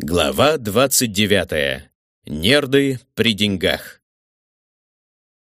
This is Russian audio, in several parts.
Глава 29. Нерды при деньгах.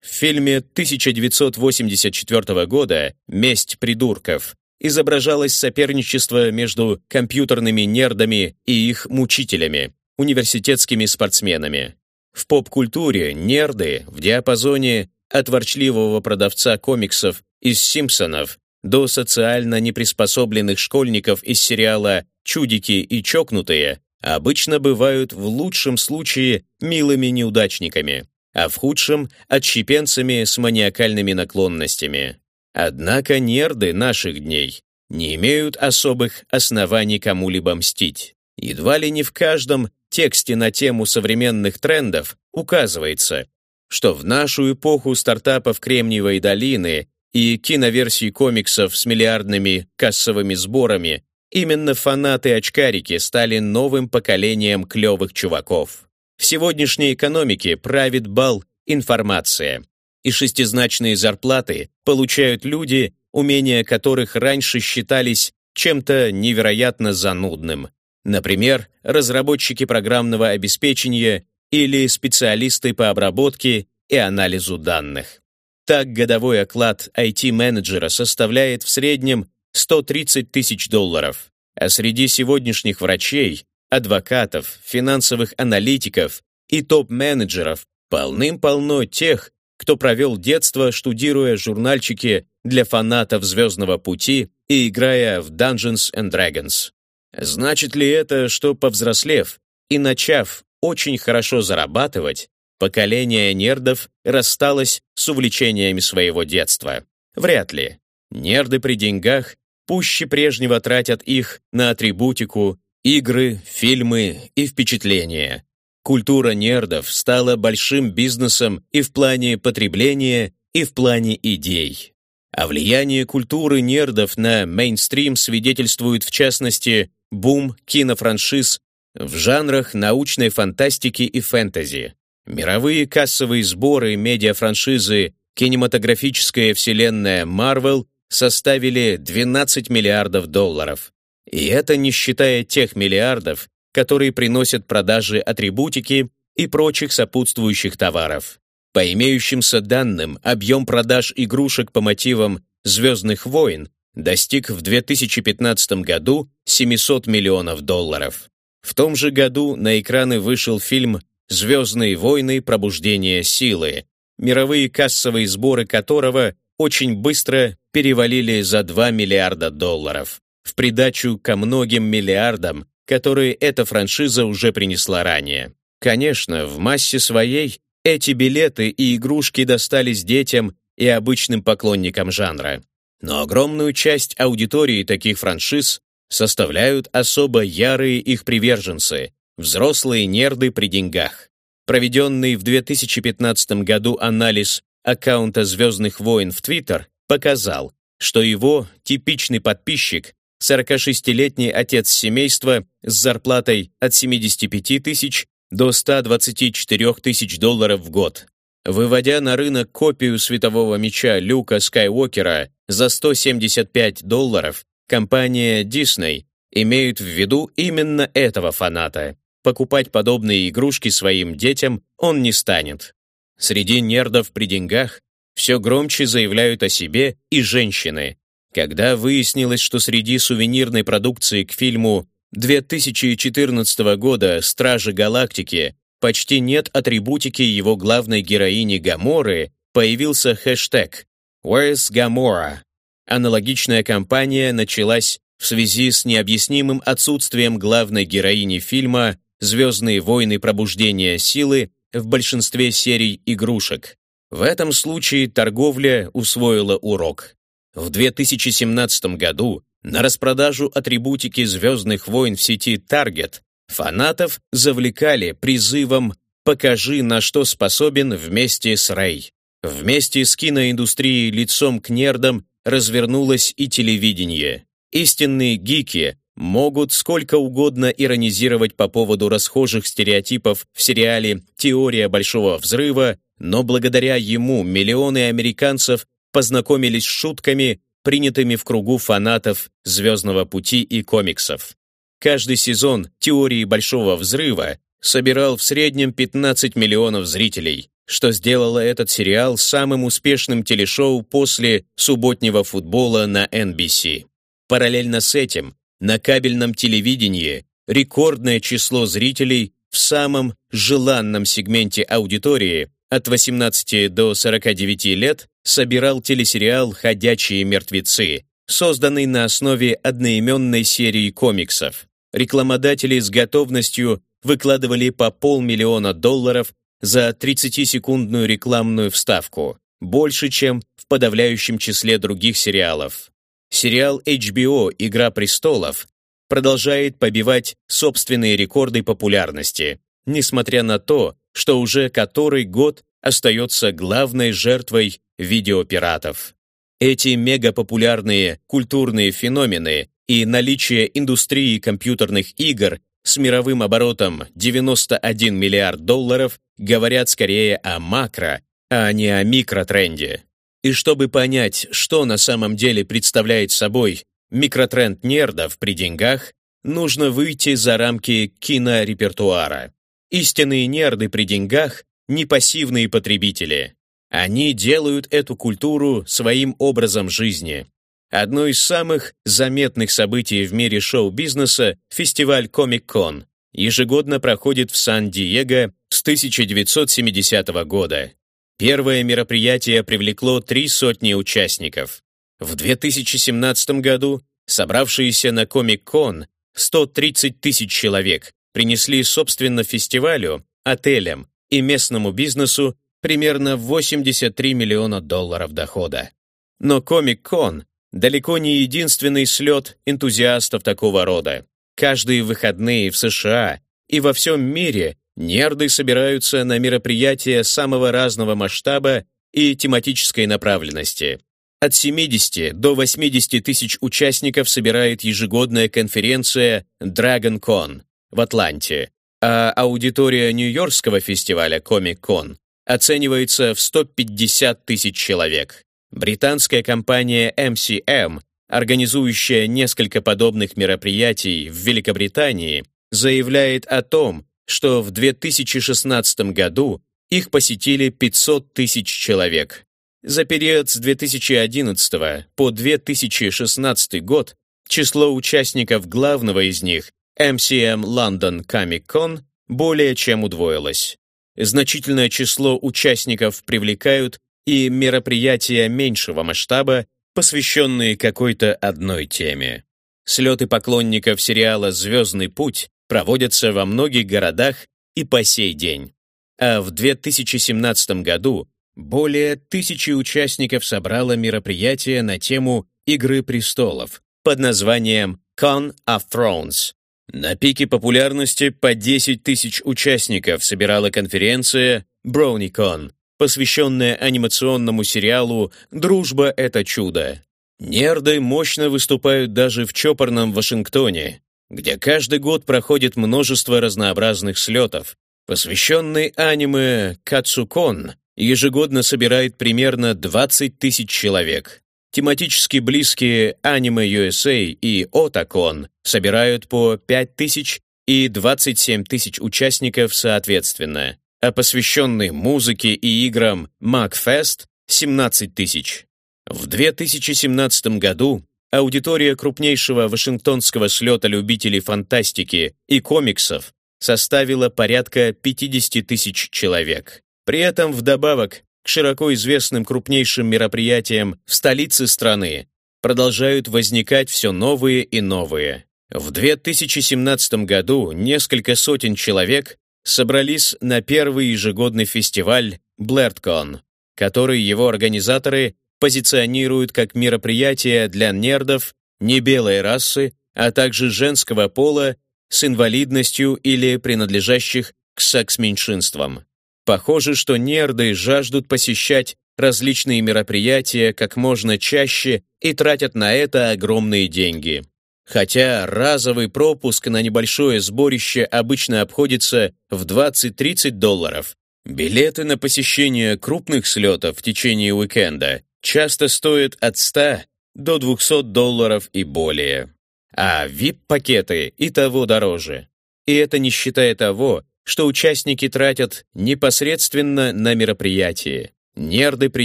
В фильме 1984 года «Месть придурков» изображалось соперничество между компьютерными нердами и их мучителями, университетскими спортсменами. В поп-культуре нерды в диапазоне от ворчливого продавца комиксов из «Симпсонов» до социально неприспособленных школьников из сериала «Чудики и чокнутые» обычно бывают в лучшем случае милыми неудачниками, а в худшем — отщепенцами с маниакальными наклонностями. Однако нерды наших дней не имеют особых оснований кому-либо мстить. Едва ли не в каждом тексте на тему современных трендов указывается, что в нашу эпоху стартапов Кремниевой долины и киноверсий комиксов с миллиардными кассовыми сборами Именно фанаты-очкарики стали новым поколением клевых чуваков. В сегодняшней экономике правит бал информация. И шестизначные зарплаты получают люди, умения которых раньше считались чем-то невероятно занудным. Например, разработчики программного обеспечения или специалисты по обработке и анализу данных. Так годовой оклад IT-менеджера составляет в среднем 130 тысяч долларов, а среди сегодняшних врачей, адвокатов, финансовых аналитиков и топ-менеджеров полным-полно тех, кто провел детство, штудируя журнальчики для фанатов «Звездного пути» и играя в Dungeons and Dragons. Значит ли это, что повзрослев и начав очень хорошо зарабатывать, поколение нердов рассталось с увлечениями своего детства? Вряд ли. Нерды при деньгах пуще прежнего тратят их на атрибутику, игры, фильмы и впечатления. Культура нердов стала большим бизнесом и в плане потребления, и в плане идей. О влиянии культуры нердов на мейнстрим свидетельствует в частности бум кинофраншиз в жанрах научной фантастики и фэнтези. Мировые кассовые сборы медиафраншизы кинематографическая вселенная Marvel составили 12 миллиардов долларов. И это не считая тех миллиардов, которые приносят продажи атрибутики и прочих сопутствующих товаров. По имеющимся данным, объем продаж игрушек по мотивам «Звездных войн» достиг в 2015 году 700 миллионов долларов. В том же году на экраны вышел фильм «Звездные войны. Пробуждение силы», мировые кассовые сборы которого очень быстро перевалили за 2 миллиарда долларов, в придачу ко многим миллиардам, которые эта франшиза уже принесла ранее. Конечно, в массе своей эти билеты и игрушки достались детям и обычным поклонникам жанра. Но огромную часть аудитории таких франшиз составляют особо ярые их приверженцы, взрослые нерды при деньгах. Проведенный в 2015 году анализ аккаунта «Звездных войн» в Твиттер показал, что его типичный подписчик 46-летний отец семейства с зарплатой от 75 тысяч до 124 тысяч долларов в год. Выводя на рынок копию светового меча Люка Скайуокера за 175 долларов, компания Disney имеет в виду именно этого фаната. Покупать подобные игрушки своим детям он не станет. Среди нердов при деньгах все громче заявляют о себе и женщины. Когда выяснилось, что среди сувенирной продукции к фильму 2014 года «Стражи Галактики» почти нет атрибутики его главной героини Гаморы, появился хэштег «Where's Gamora?». Аналогичная кампания началась в связи с необъяснимым отсутствием главной героини фильма «Звездные войны. Пробуждения силы» в большинстве серий игрушек. В этом случае торговля усвоила урок. В 2017 году на распродажу атрибутики «Звездных войн» в сети Target фанатов завлекали призывом «Покажи, на что способен вместе с Рэй». Вместе с киноиндустрией лицом к нердам развернулось и телевидение. Истинные гики могут сколько угодно иронизировать по поводу расхожих стереотипов в сериале «Теория большого взрыва», но благодаря ему миллионы американцев познакомились с шутками, принятыми в кругу фанатов «Звездного пути» и комиксов. Каждый сезон «Теории Большого Взрыва» собирал в среднем 15 миллионов зрителей, что сделало этот сериал самым успешным телешоу после субботнего футбола на NBC. Параллельно с этим, на кабельном телевидении рекордное число зрителей в самом желанном сегменте аудитории от 18 до 49 лет собирал телесериал «Ходячие мертвецы», созданный на основе одноименной серии комиксов. Рекламодатели с готовностью выкладывали по полмиллиона долларов за 30-секундную рекламную вставку, больше, чем в подавляющем числе других сериалов. Сериал HBO «Игра престолов» продолжает побивать собственные рекорды популярности, несмотря на то, что уже который год остается главной жертвой видеопиратов. Эти мегапопулярные культурные феномены и наличие индустрии компьютерных игр с мировым оборотом 91 миллиард долларов говорят скорее о макро, а не о микротренде. И чтобы понять, что на самом деле представляет собой микротренд нердов при деньгах, нужно выйти за рамки кинорепертуара. Истинные нерды при деньгах – не пассивные потребители. Они делают эту культуру своим образом жизни. Одно из самых заметных событий в мире шоу-бизнеса – фестиваль Comic-Con. Ежегодно проходит в Сан-Диего с 1970 года. Первое мероприятие привлекло три сотни участников. В 2017 году собравшиеся на Comic-Con 130 тысяч человек принесли собственно фестивалю, отелям и местному бизнесу примерно 83 миллиона долларов дохода. Но Comic-Con далеко не единственный слет энтузиастов такого рода. Каждые выходные в США и во всем мире нерды собираются на мероприятия самого разного масштаба и тематической направленности. От 70 до 80 тысяч участников собирает ежегодная конференция DragonCon в Атланте, а аудитория Нью-Йоркского фестиваля Comic-Con оценивается в 150 тысяч человек. Британская компания MCM, организующая несколько подобных мероприятий в Великобритании, заявляет о том, что в 2016 году их посетили 500 тысяч человек. За период с 2011 по 2016 год число участников главного из них, MCM London Comic Con, более чем удвоилось. Значительное число участников привлекают и мероприятия меньшего масштаба, посвященные какой-то одной теме. Слеты поклонников сериала «Звездный путь» проводятся во многих городах и по сей день. А в 2017 году более тысячи участников собрало мероприятие на тему «Игры престолов» под названием Con of Thrones. На пике популярности по 10 тысяч участников собирала конференция BronyCon, посвященная анимационному сериалу «Дружба — это чудо». Нерды мощно выступают даже в чопорном Вашингтоне, где каждый год проходит множество разнообразных слетов. Посвященный аниме «Кацукон» ежегодно собирает примерно 20 тысяч человек. Тематически близкие аниме USA и Otacon собирают по 5 тысяч и 27 тысяч участников соответственно а посвященный музыке и играм MacFest — 17 тысяч. В 2017 году аудитория крупнейшего вашингтонского слета любителей фантастики и комиксов составила порядка 50 тысяч человек. При этом вдобавок к широко известным крупнейшим мероприятиям в столице страны продолжают возникать все новые и новые. В 2017 году несколько сотен человек собрались на первый ежегодный фестиваль BlerdCon, который его организаторы позиционируют как мероприятие для нердов не белой расы, а также женского пола с инвалидностью или принадлежащих к секс-меньшинствам. Похоже, что нерды жаждут посещать различные мероприятия как можно чаще и тратят на это огромные деньги. Хотя разовый пропуск на небольшое сборище обычно обходится в 20-30 долларов, билеты на посещение крупных слетов в течение уикенда часто стоят от 100 до 200 долларов и более. а VIP-пакеты и того дороже. И это не считая того, что участники тратят непосредственно на мероприятие. Нерды при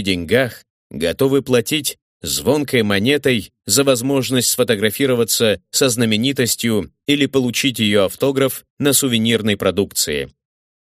деньгах готовы платить звонкой монетой за возможность сфотографироваться со знаменитостью или получить ее автограф на сувенирной продукции.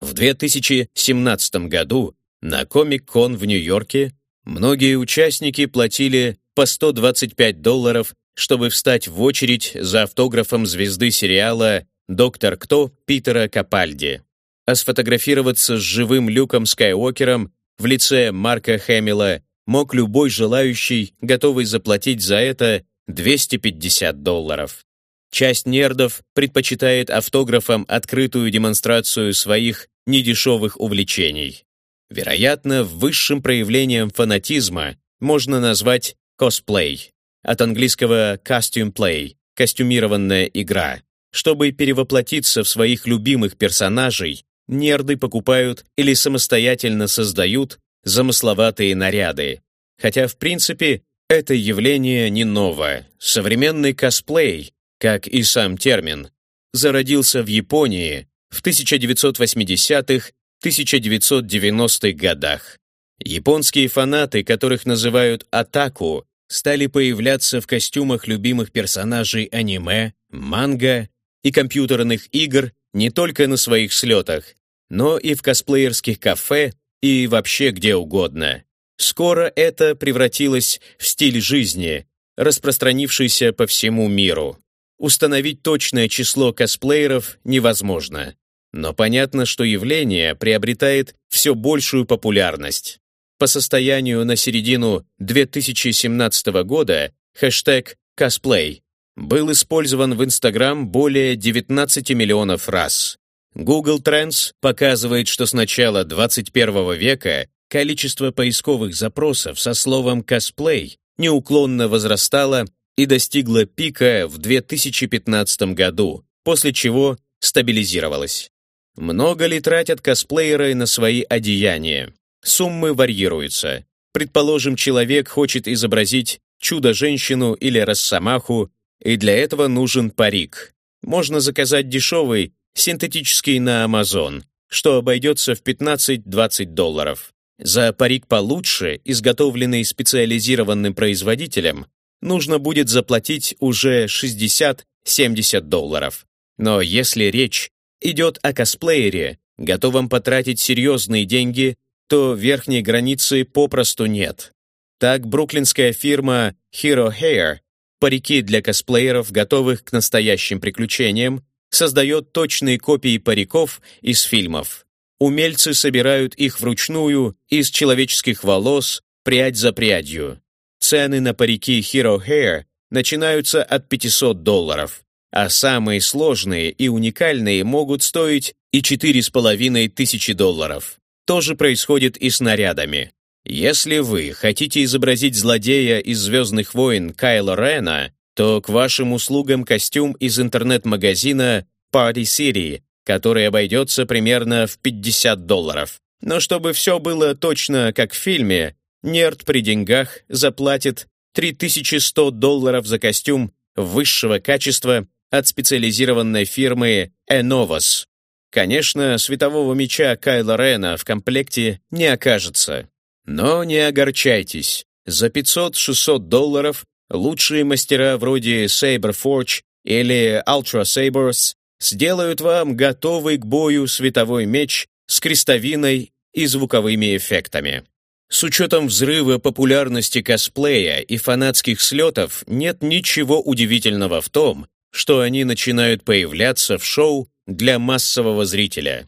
В 2017 году на Комик-кон в Нью-Йорке многие участники платили по 125 долларов, чтобы встать в очередь за автографом звезды сериала «Доктор Кто» Питера Капальди. А сфотографироваться с живым Люком Скайуокером в лице Марка Хэмилла мог любой желающий, готовый заплатить за это 250 долларов. Часть нердов предпочитает автографам открытую демонстрацию своих недешевых увлечений. Вероятно, высшим проявлением фанатизма можно назвать косплей, от английского costume play – костюмированная игра. Чтобы перевоплотиться в своих любимых персонажей, нерды покупают или самостоятельно создают замысловатые наряды. Хотя, в принципе, это явление не новое. Современный косплей, как и сам термин, зародился в Японии в 1980-1990-х годах. Японские фанаты, которых называют атаку, стали появляться в костюмах любимых персонажей аниме, манга и компьютерных игр не только на своих слетах, но и в косплеерских кафе и вообще где угодно. Скоро это превратилось в стиль жизни, распространившийся по всему миру. Установить точное число косплееров невозможно. Но понятно, что явление приобретает все большую популярность. По состоянию на середину 2017 года хэштег «косплей» был использован в Instagram более 19 миллионов раз. Google Trends показывает, что с начала 21 века количество поисковых запросов со словом «косплей» неуклонно возрастало и достигло пика в 2015 году, после чего стабилизировалось. Много ли тратят косплееры на свои одеяния? Суммы варьируются. Предположим, человек хочет изобразить чудо-женщину или росомаху, и для этого нужен парик. Можно заказать дешевый, синтетический на Amazon, что обойдется в 15-20 долларов. За парик получше, изготовленный специализированным производителем, нужно будет заплатить уже 60-70 долларов. Но если речь идет о косплеере, готовом потратить серьезные деньги, то верхней границы попросту нет. Так бруклинская фирма Hero Hair, парики для косплееров, готовых к настоящим приключениям, создает точные копии париков из фильмов. Умельцы собирают их вручную из человеческих волос, прядь за прядью. Цены на парики Hero Hair начинаются от 500 долларов, а самые сложные и уникальные могут стоить и 4,5 тысячи долларов. То же происходит и с нарядами. Если вы хотите изобразить злодея из «Звездных войн» Кайла Рена, то к вашим услугам костюм из интернет-магазина Party City, который обойдется примерно в 50 долларов. Но чтобы все было точно как в фильме, нерд при деньгах заплатит 3100 долларов за костюм высшего качества от специализированной фирмы Enovos. Конечно, светового меча Кайла Рена в комплекте не окажется. Но не огорчайтесь. За 500-600 долларов лучшие мастера вроде Saberforge или Ultra Sabers сделают вам готовый к бою световой меч с крестовиной и звуковыми эффектами. С учетом взрыва популярности косплея и фанатских слетов нет ничего удивительного в том, что они начинают появляться в шоу для массового зрителя.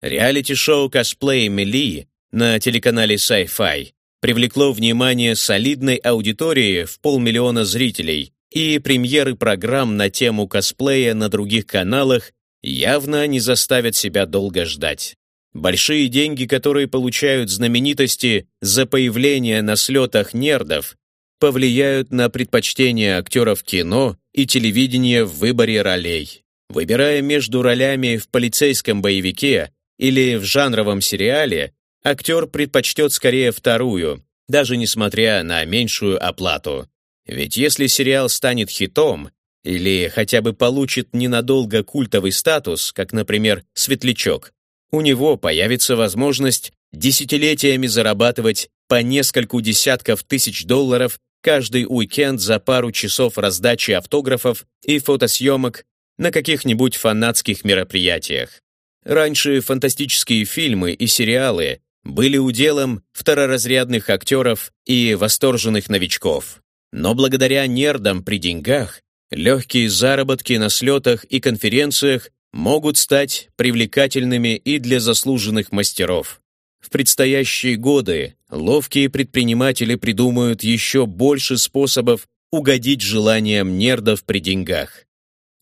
Реалити-шоу «Косплей Мели» на телеканале Sci-Fi привлекло внимание солидной аудитории в полмиллиона зрителей, и премьеры программ на тему косплея на других каналах явно не заставят себя долго ждать. Большие деньги, которые получают знаменитости за появление на слетах нердов, повлияют на предпочтения актеров кино и телевидения в выборе ролей. Выбирая между ролями в полицейском боевике или в жанровом сериале, актер предпочтет скорее вторую, даже несмотря на меньшую оплату. Ведь если сериал станет хитом, или хотя бы получит ненадолго культовый статус, как, например, Светлячок, у него появится возможность десятилетиями зарабатывать по нескольку десятков тысяч долларов каждый уикенд за пару часов раздачи автографов и фотосъемок на каких-нибудь фанатских мероприятиях. Раньше фантастические фильмы и сериалы были уделом второразрядных актеров и восторженных новичков. Но благодаря нердам при деньгах, легкие заработки на слетах и конференциях могут стать привлекательными и для заслуженных мастеров. В предстоящие годы ловкие предприниматели придумают еще больше способов угодить желаниям нердов при деньгах.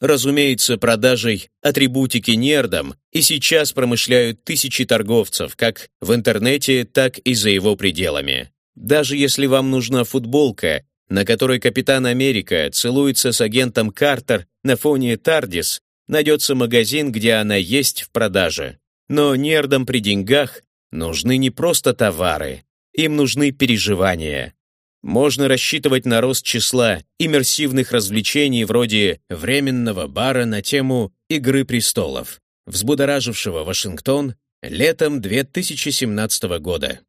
Разумеется, продажей атрибутики нердам и сейчас промышляют тысячи торговцев, как в интернете, так и за его пределами. Даже если вам нужна футболка, на которой Капитан Америка целуется с агентом Картер на фоне Тардис, найдется магазин, где она есть в продаже. Но нердам при деньгах нужны не просто товары, им нужны переживания. Можно рассчитывать на рост числа иммерсивных развлечений вроде временного бара на тему «Игры престолов», взбудоражившего Вашингтон летом 2017 года.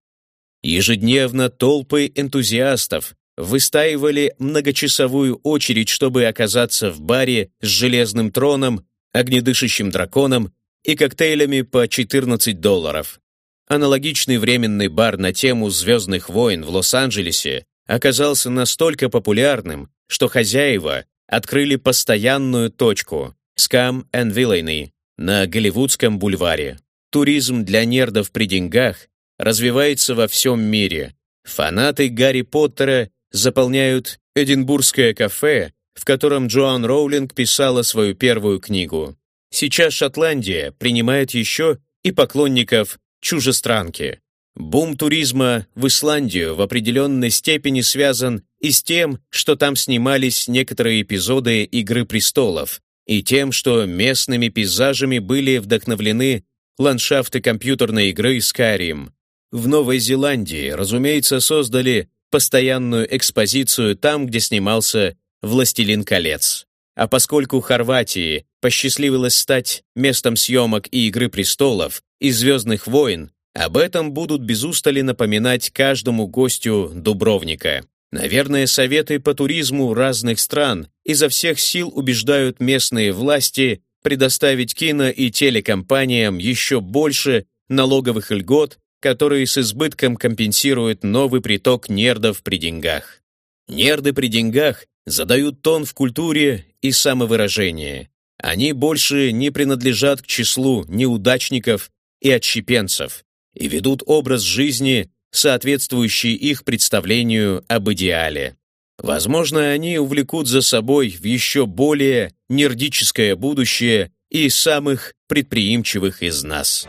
Ежедневно толпы энтузиастов выстаивали многочасовую очередь, чтобы оказаться в баре с железным троном, огнедышащим драконом и коктейлями по 14 долларов. Аналогичный временный бар на тему «Звездных войн» в Лос-Анджелесе оказался настолько популярным, что хозяева открыли постоянную точку Scam and Villainy на Голливудском бульваре. Туризм для нердов при деньгах развивается во всем мире. Фанаты Гарри Поттера заполняют Эдинбургское кафе, в котором Джоан Роулинг писала свою первую книгу. Сейчас Шотландия принимает еще и поклонников чужестранки. Бум туризма в Исландию в определенной степени связан и с тем, что там снимались некоторые эпизоды «Игры престолов», и тем, что местными пейзажами были вдохновлены ландшафты компьютерной игры Skyrim. В Новой Зеландии, разумеется, создали постоянную экспозицию там, где снимался «Властелин колец». А поскольку Хорватии посчастливилось стать местом съемок и «Игры престолов», и «Звездных войн», об этом будут без устали напоминать каждому гостю Дубровника. Наверное, советы по туризму разных стран изо всех сил убеждают местные власти предоставить кино и телекомпаниям еще больше налоговых льгот которые с избытком компенсируют новый приток нердов при деньгах. Нерды при деньгах задают тон в культуре и самовыражении. Они больше не принадлежат к числу неудачников и отщепенцев и ведут образ жизни, соответствующий их представлению об идеале. Возможно, они увлекут за собой в еще более нердическое будущее и самых предприимчивых из нас.